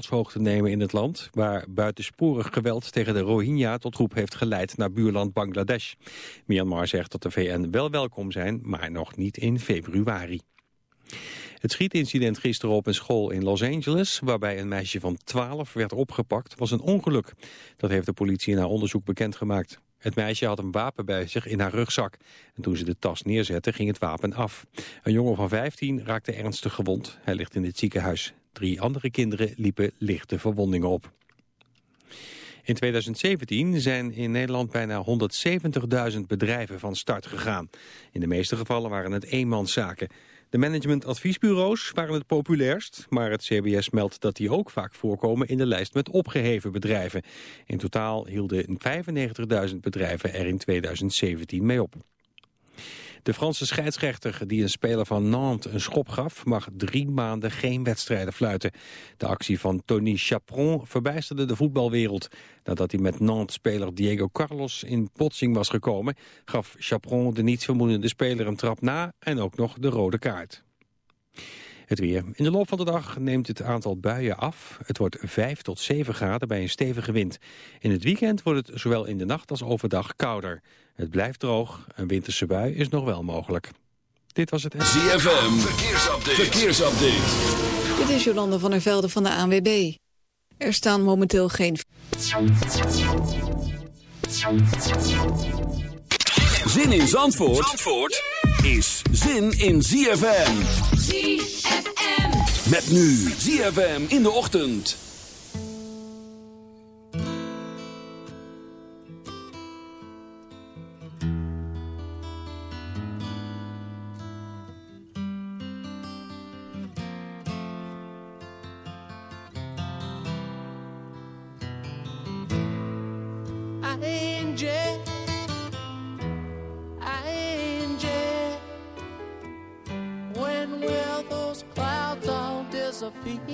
te nemen in het land... waar buitensporig geweld tegen de Rohingya tot groep heeft geleid naar buurland Bangladesh. Myanmar zegt dat de VN wel welkom zijn, maar nog niet in februari. Het schietincident gisteren op een school in Los Angeles... waarbij een meisje van 12 werd opgepakt, was een ongeluk. Dat heeft de politie in haar onderzoek bekendgemaakt. Het meisje had een wapen bij zich in haar rugzak. En toen ze de tas neerzette, ging het wapen af. Een jongen van 15 raakte ernstig gewond. Hij ligt in het ziekenhuis. Drie andere kinderen liepen lichte verwondingen op. In 2017 zijn in Nederland bijna 170.000 bedrijven van start gegaan. In de meeste gevallen waren het eenmanszaken. De managementadviesbureaus waren het populairst, maar het CBS meldt dat die ook vaak voorkomen in de lijst met opgeheven bedrijven. In totaal hielden 95.000 bedrijven er in 2017 mee op. De Franse scheidsrechter die een speler van Nantes een schop gaf... mag drie maanden geen wedstrijden fluiten. De actie van Tony Chapron verbijsterde de voetbalwereld. Nadat hij met Nantes-speler Diego Carlos in botsing was gekomen... gaf Chapron de nietsvermoedende speler een trap na en ook nog de rode kaart. Het weer. In de loop van de dag neemt het aantal buien af. Het wordt 5 tot 7 graden bij een stevige wind. In het weekend wordt het zowel in de nacht als overdag kouder. Het blijft droog. Een winterse bui is nog wel mogelijk. Dit was het... ZFM. Verkeersupdate. Verkeersupdate. Dit is Jolande van der Velde van de ANWB. Er staan momenteel geen... Zin in Zandvoort, Zandvoort is zin in ZFM. ZFM. Met nu ZFM in de ochtend. feet.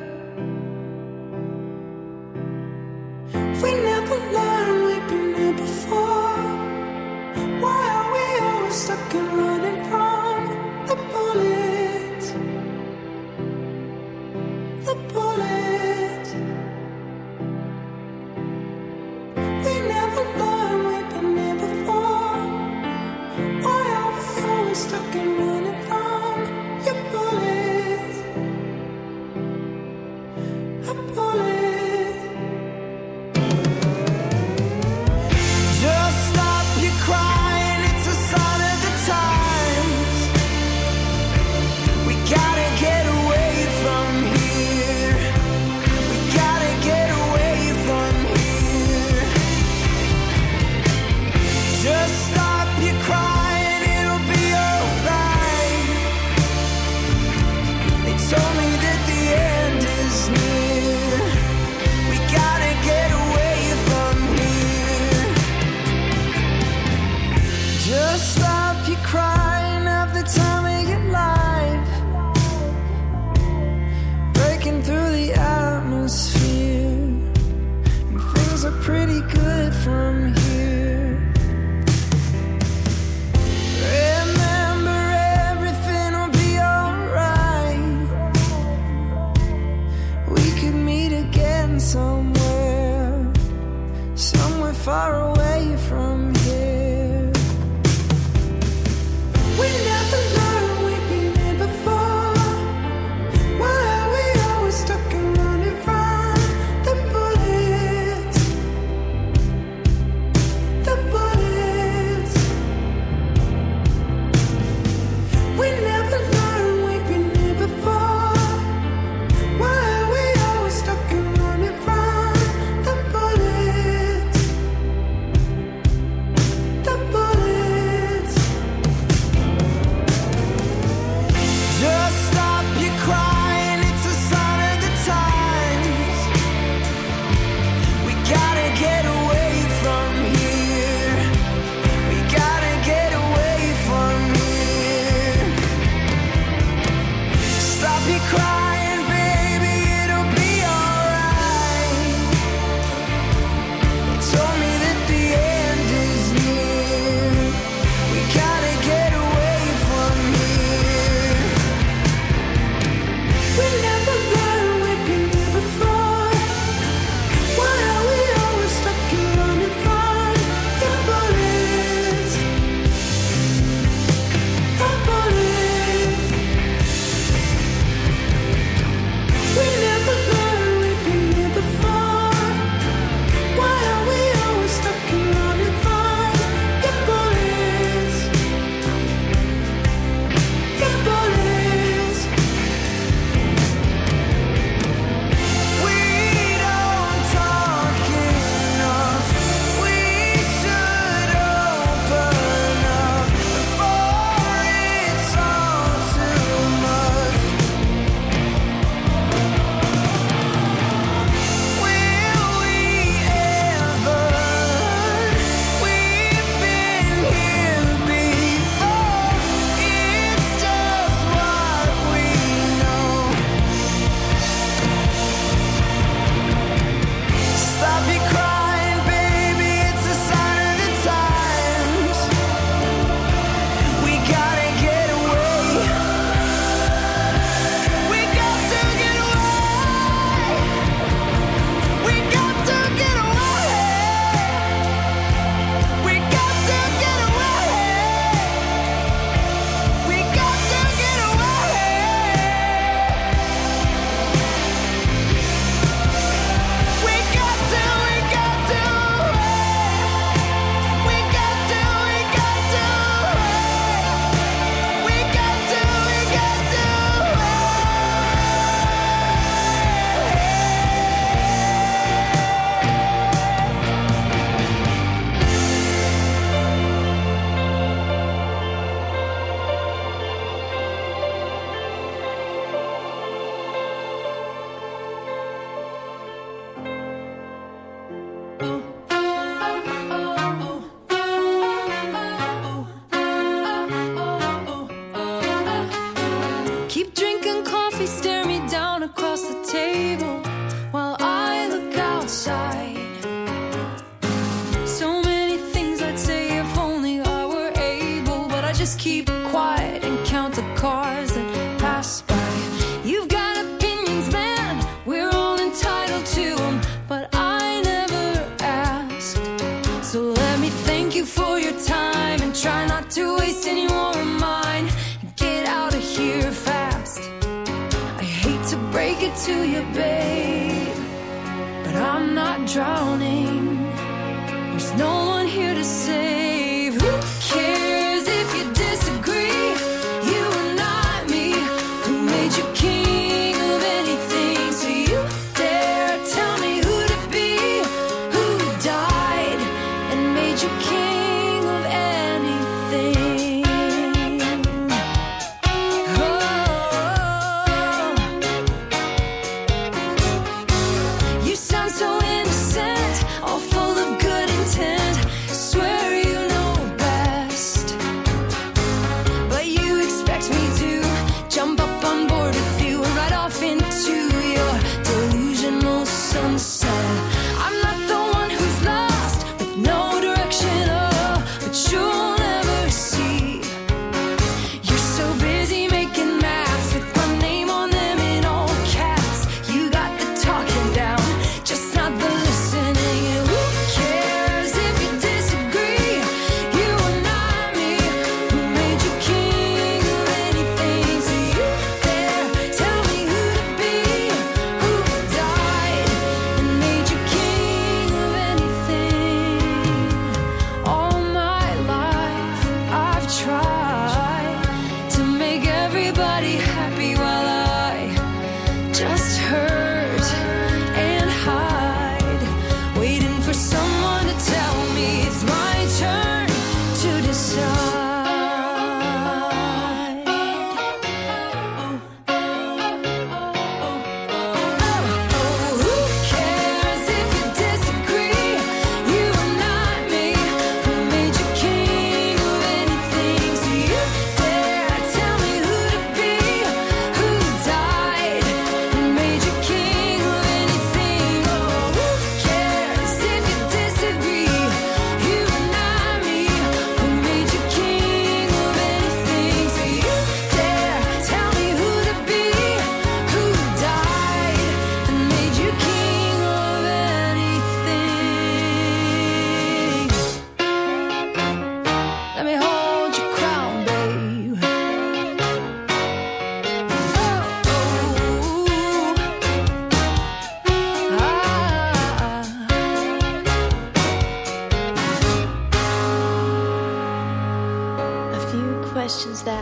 apologize.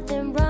nothing wrong.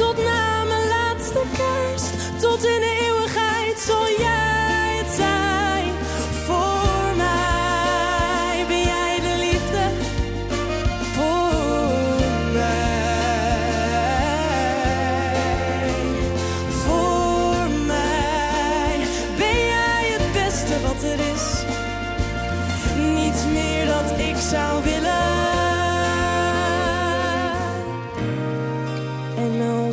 tot na mijn laatste kerst. Tot in de eeuwigheid zal jij het zijn. Voor mij ben jij de liefde. Voor mij. Voor mij ben jij het beste wat er is. Niets meer dat ik zou willen.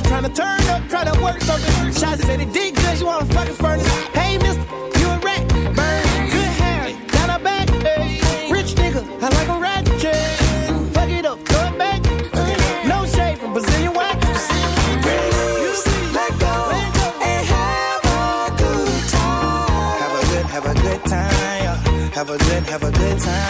just trying to turn up, try to work something. Shots said it did good, you wanna fucking furnace. Hey, mister, you a rat. Burn, good hair, down her back. Hey, rich nigga, I like a rat. Fuck it up, throw it back. No shade from Brazilian wax. You see, let go and have a good time. Have a good, have a good time. Have a good, have a good time.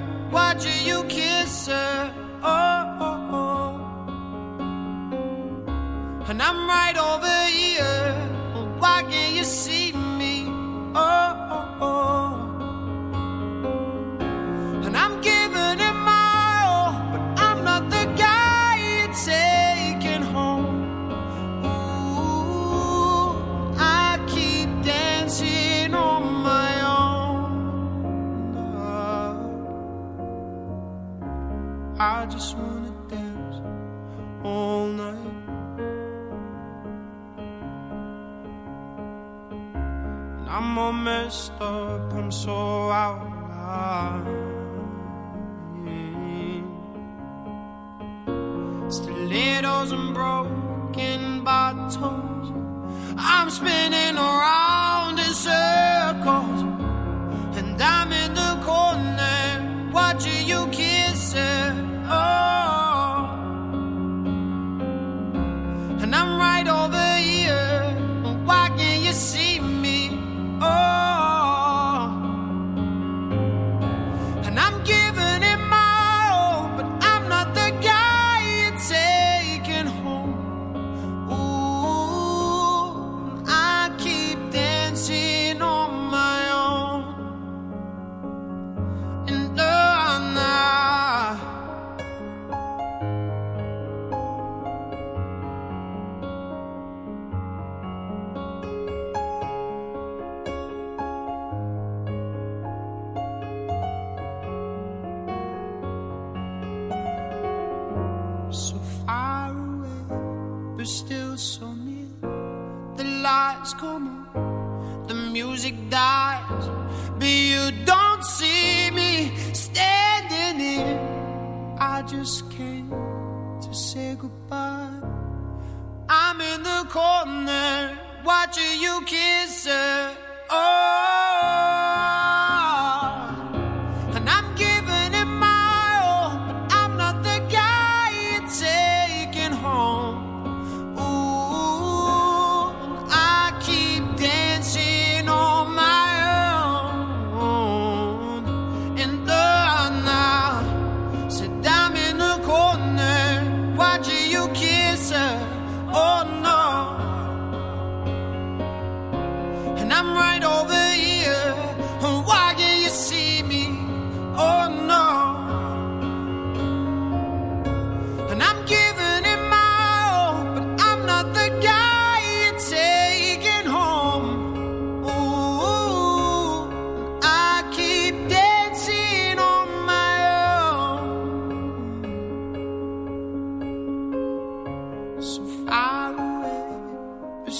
watching you kiss her. Oh, oh, oh. and I'm right over. stop and so out yeah. Stilettos and broken bottles I'm spinning around in circles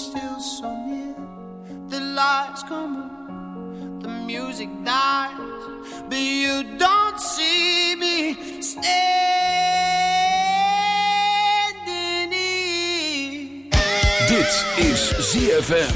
still so near. The lights come on, the music dies, but you don't see me standing here. Dit is ZFM.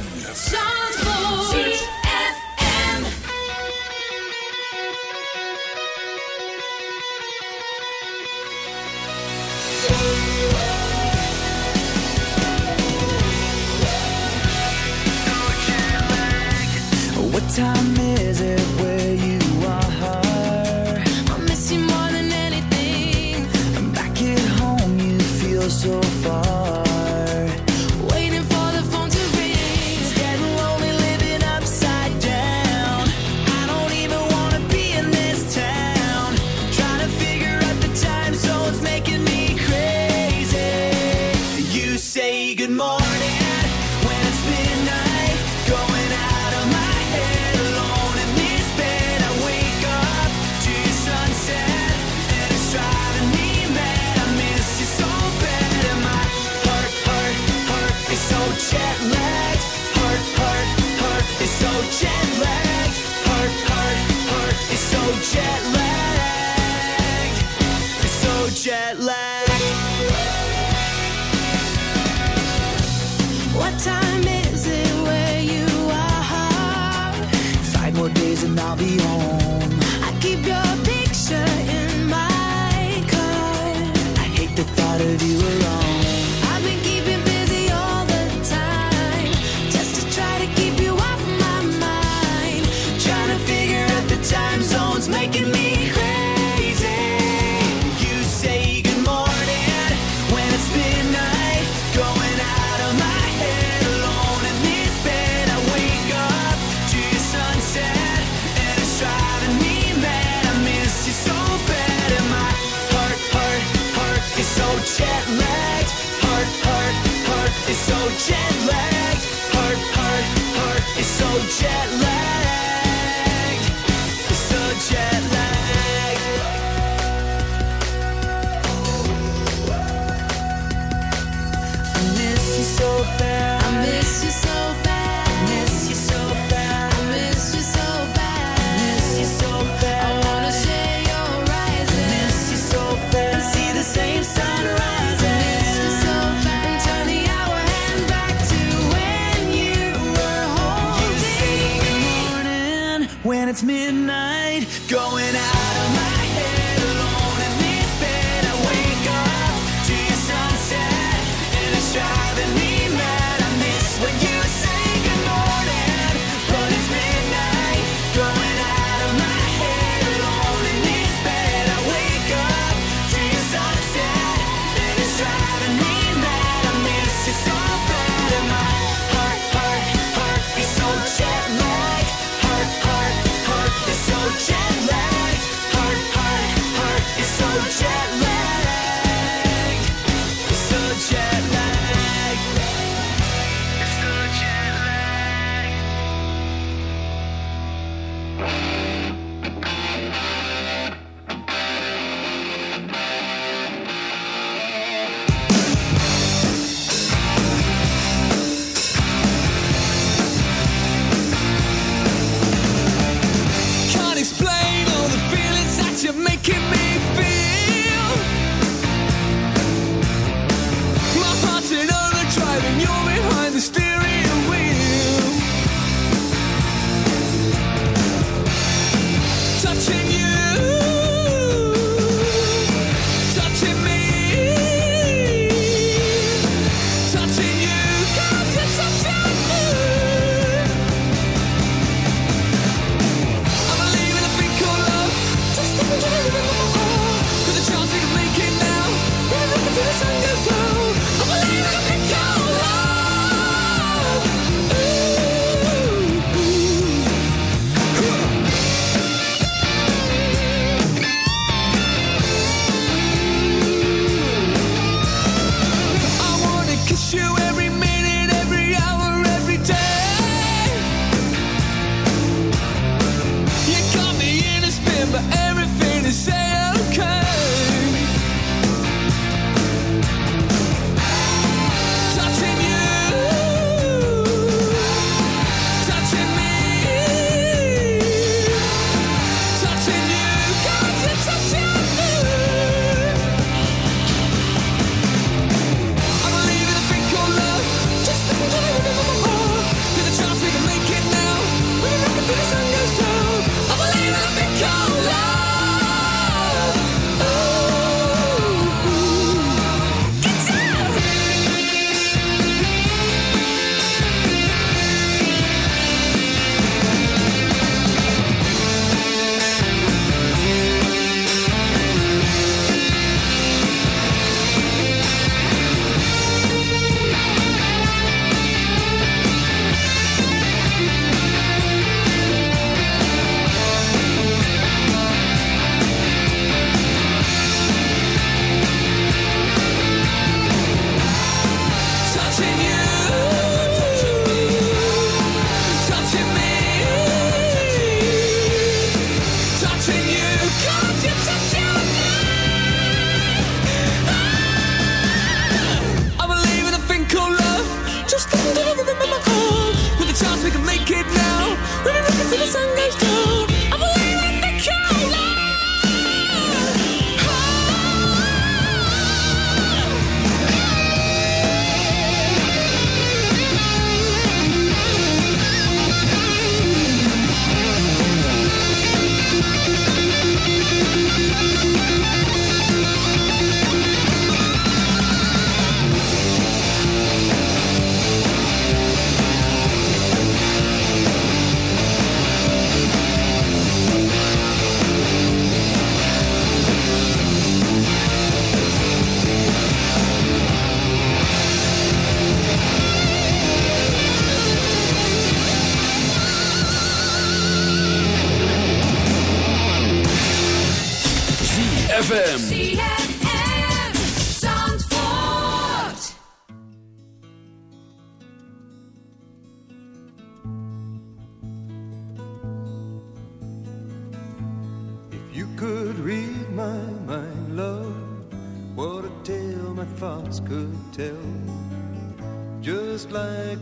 I'll be.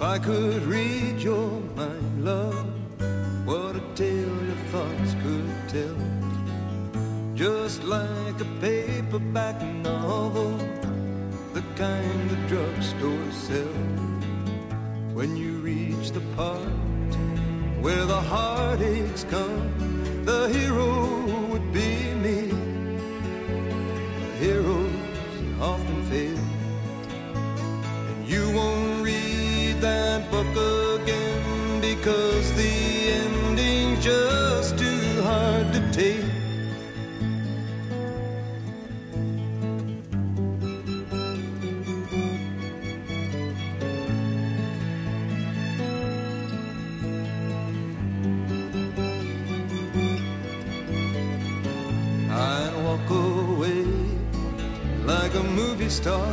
If I could read your mind, love, what a tale your thoughts could tell. Just like a paperback novel, the kind the drugstore sells. When you reach the part where the heartaches come, the hero would be me. Star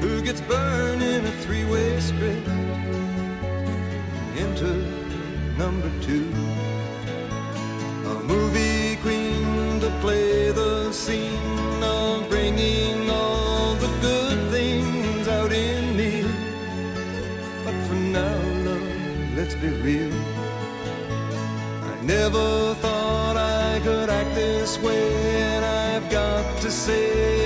who gets burned in a three-way script into number two. A movie queen to play the scene of bringing all the good things out in me. But for now, love, let's be real. I never thought I could act this way, and I've got to say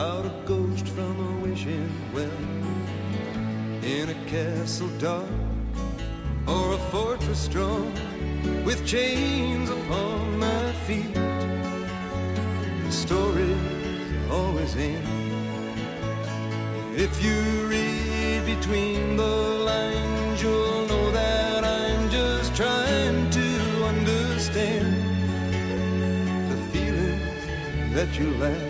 about a ghost from a wishing well. In a castle dark or a fortress strong with chains upon my feet. The story's always in. If you read between the lines, you'll know that I'm just trying to understand the feelings that you lack.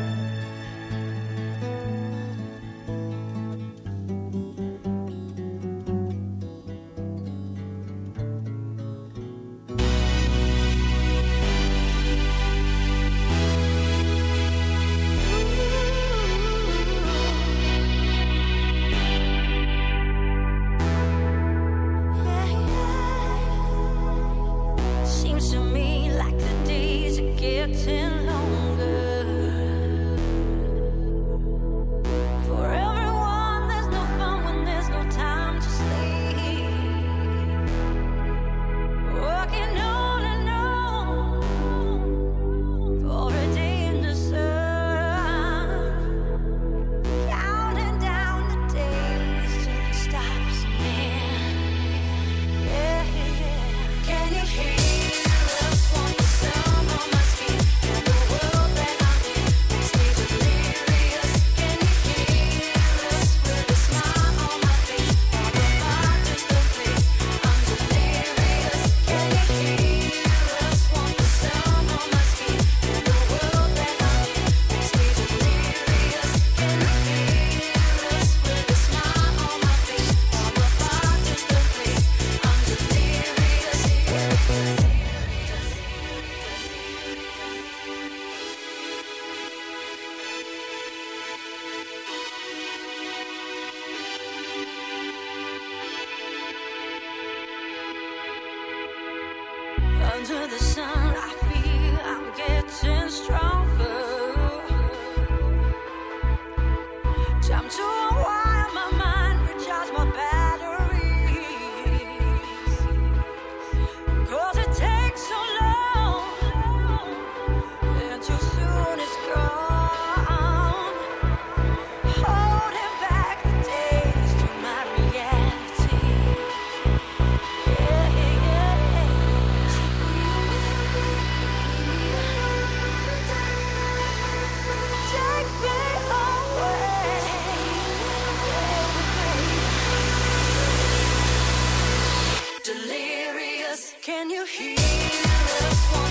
Can you hear us?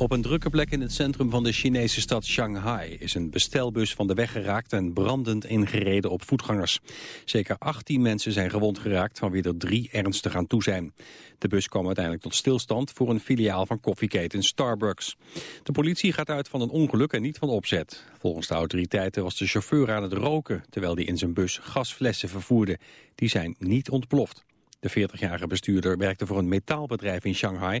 Op een drukke plek in het centrum van de Chinese stad Shanghai... is een bestelbus van de weg geraakt en brandend ingereden op voetgangers. Zeker 18 mensen zijn gewond geraakt, van wie er drie ernstig aan toe zijn. De bus kwam uiteindelijk tot stilstand voor een filiaal van koffieketen Starbucks. De politie gaat uit van een ongeluk en niet van opzet. Volgens de autoriteiten was de chauffeur aan het roken... terwijl hij in zijn bus gasflessen vervoerde. Die zijn niet ontploft. De 40-jarige bestuurder werkte voor een metaalbedrijf in Shanghai... En